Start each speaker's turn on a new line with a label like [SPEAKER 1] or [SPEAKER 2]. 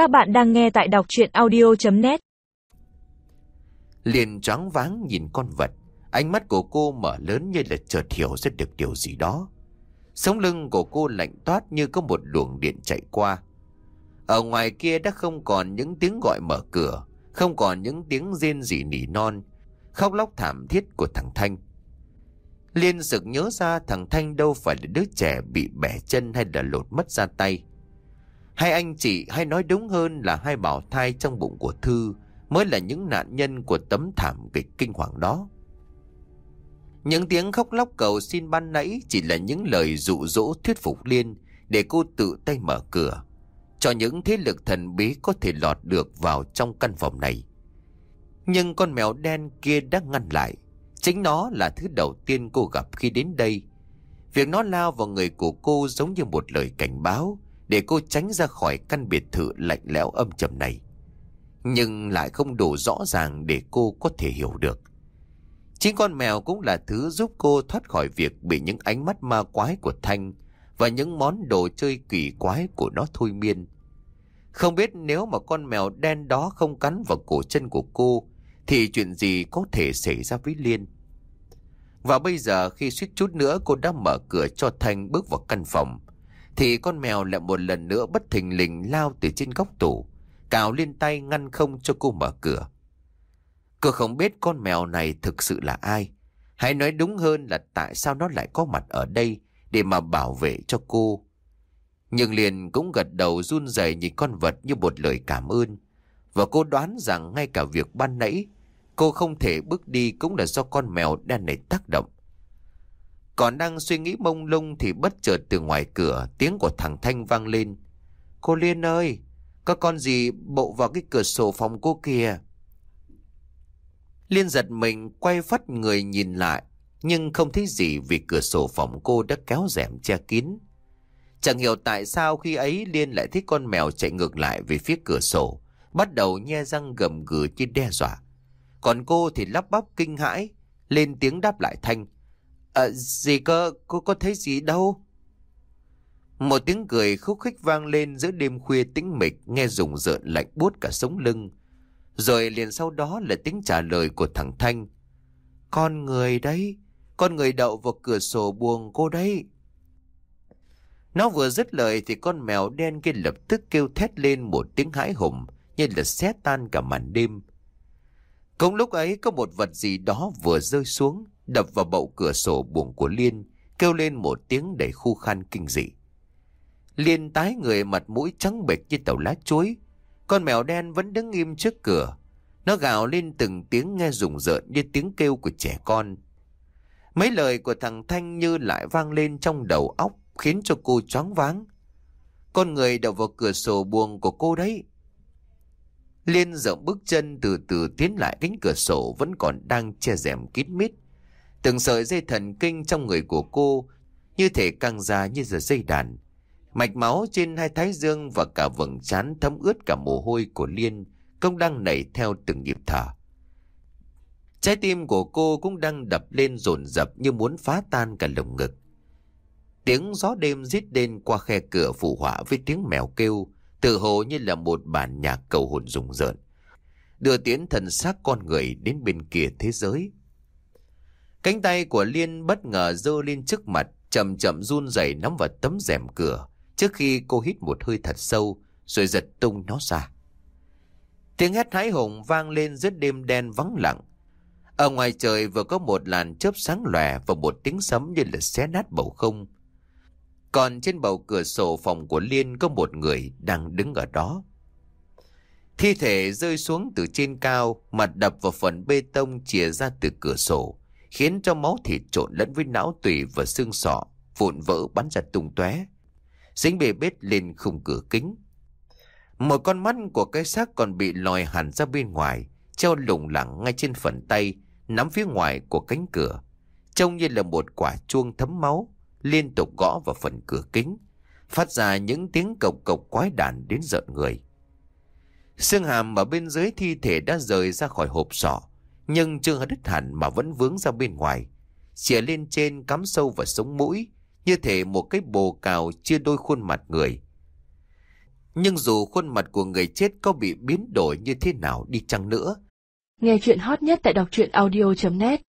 [SPEAKER 1] Các bạn đang nghe tại đọc chuyện audio.net
[SPEAKER 2] Liền choáng váng nhìn con vật. Ánh mắt của cô mở lớn như là chợt hiểu ra được điều gì đó. Sống lưng của cô lạnh toát như có một luồng điện chạy qua. Ở ngoài kia đã không còn những tiếng gọi mở cửa, Không còn những tiếng rên rỉ nỉ non, Khóc lóc thảm thiết của thằng Thanh. Liên sực nhớ ra thằng Thanh đâu phải là đứa trẻ bị bẻ chân hay là lột mất ra tay. Hai anh chị hay nói đúng hơn là hai bảo thai trong bụng của Thư mới là những nạn nhân của tấm thảm kịch kinh hoàng đó. Những tiếng khóc lóc cầu xin ban nãy chỉ là những lời dụ dỗ thuyết phục Liên để cô tự tay mở cửa, cho những thế lực thần bí có thể lọt được vào trong căn phòng này. Nhưng con mèo đen kia đã ngăn lại, chính nó là thứ đầu tiên cô gặp khi đến đây. Việc nó lao vào người của cô giống như một lời cảnh báo, để cô tránh ra khỏi căn biệt thự lạnh lẽo âm trầm này. Nhưng lại không đủ rõ ràng để cô có thể hiểu được. Chính con mèo cũng là thứ giúp cô thoát khỏi việc bị những ánh mắt ma quái của Thanh và những món đồ chơi kỳ quái của nó thôi miên. Không biết nếu mà con mèo đen đó không cắn vào cổ chân của cô, thì chuyện gì có thể xảy ra với Liên. Và bây giờ khi suýt chút nữa cô đã mở cửa cho Thanh bước vào căn phòng thì con mèo lại một lần nữa bất thình lình lao từ trên góc tủ, cào lên tay ngăn không cho cô mở cửa. Cô không biết con mèo này thực sự là ai. Hãy nói đúng hơn là tại sao nó lại có mặt ở đây để mà bảo vệ cho cô. Nhưng liền cũng gật đầu run rẩy nhìn con vật như một lời cảm ơn. Và cô đoán rằng ngay cả việc ban nãy cô không thể bước đi cũng là do con mèo đen này tác động. Còn đang suy nghĩ mông lung thì bất chợt từ ngoài cửa tiếng của thằng Thanh vang lên. Cô Liên ơi, có con gì bộ vào cái cửa sổ phòng cô kìa. Liên giật mình quay phát người nhìn lại, nhưng không thấy gì vì cửa sổ phòng cô đã kéo rèm che kín. Chẳng hiểu tại sao khi ấy Liên lại thấy con mèo chạy ngược lại về phía cửa sổ, bắt đầu nhe răng gầm gừ như đe dọa. Còn cô thì lắp bắp kinh hãi, lên tiếng đáp lại Thanh. À, gì cơ, cô có thấy gì đâu? Một tiếng cười khúc khích vang lên giữa đêm khuya tĩnh mịch, nghe rùng rợn lạnh buốt cả sống lưng. Rồi liền sau đó là tiếng trả lời của thằng Thanh. Con người đấy, con người đậu vào cửa sổ buồng cô đấy. Nó vừa dứt lời thì con mèo đen kia lập tức kêu thét lên một tiếng hãi hùng như là xé tan cả màn đêm. Cũng lúc ấy có một vật gì đó vừa rơi xuống, đập vào bậu cửa sổ buồng của Liên, kêu lên một tiếng đầy khu khan kinh dị. Liên tái người mặt mũi trắng bệch như tàu lá chuối, con mèo đen vẫn đứng im trước cửa. Nó gào lên từng tiếng nghe rùng rợn như tiếng kêu của trẻ con. Mấy lời của thằng Thanh như lại vang lên trong đầu óc khiến cho cô choáng váng. Con người đậu vào cửa sổ buồng của cô đấy. Liên rộng bước chân từ từ tiến lại cánh cửa sổ vẫn còn đang che rèm kín mít. Từng sợi dây thần kinh trong người của cô như thể căng ra như giờ dây đàn. Mạch máu trên hai thái dương và cả vầng trán thấm ướt cả mồ hôi của Liên công đang nảy theo từng nhịp thở. Trái tim của cô cũng đang đập lên rồn rập như muốn phá tan cả lồng ngực. Tiếng gió đêm rít lên qua khe cửa phụ họa với tiếng mèo kêu, tự hồ như là một bản nhạc cầu hồn rùng rợn. Đưa tiến thần xác con người đến bên kia thế giới. Cánh tay của Liên bất ngờ dơ lên trước mặt, chậm chậm run rẩy nắm vào tấm rèm cửa, trước khi cô hít một hơi thật sâu, rồi giật tung nó ra. Tiếng hét hái hùng vang lên giữa đêm đen vắng lặng. Ở ngoài trời vừa có một làn chớp sáng lòe và một tiếng sấm như là xé nát bầu không. Còn trên bầu cửa sổ phòng của Liên có một người đang đứng ở đó. Thi thể rơi xuống từ trên cao, mặt đập vào phần bê tông chìa ra từ cửa sổ khiến cho máu thịt trộn lẫn với não tủy và xương sọ, vụn vỡ bắn ra tung tóe, dính bề bết lên khung cửa kính. Một con mắt của cái xác còn bị lòi hẳn ra bên ngoài, treo lủng lẳng ngay trên phần tay, nắm phía ngoài của cánh cửa, trông như là một quả chuông thấm máu, liên tục gõ vào phần cửa kính, phát ra những tiếng cộc cộc quái đản đến giận người. Xương hàm ở bên dưới thi thể đã rời ra khỏi hộp sọ, nhưng chưa đứt hẳn mà vẫn vướng ra bên ngoài. Chìa lên trên cắm sâu vào sống mũi, như thể một cái bồ cào chia đôi khuôn mặt người. Nhưng dù khuôn mặt của người chết có bị biến đổi như thế nào đi chăng nữa,
[SPEAKER 3] Nghe chuyện hot nhất tại đọc truyện audio.net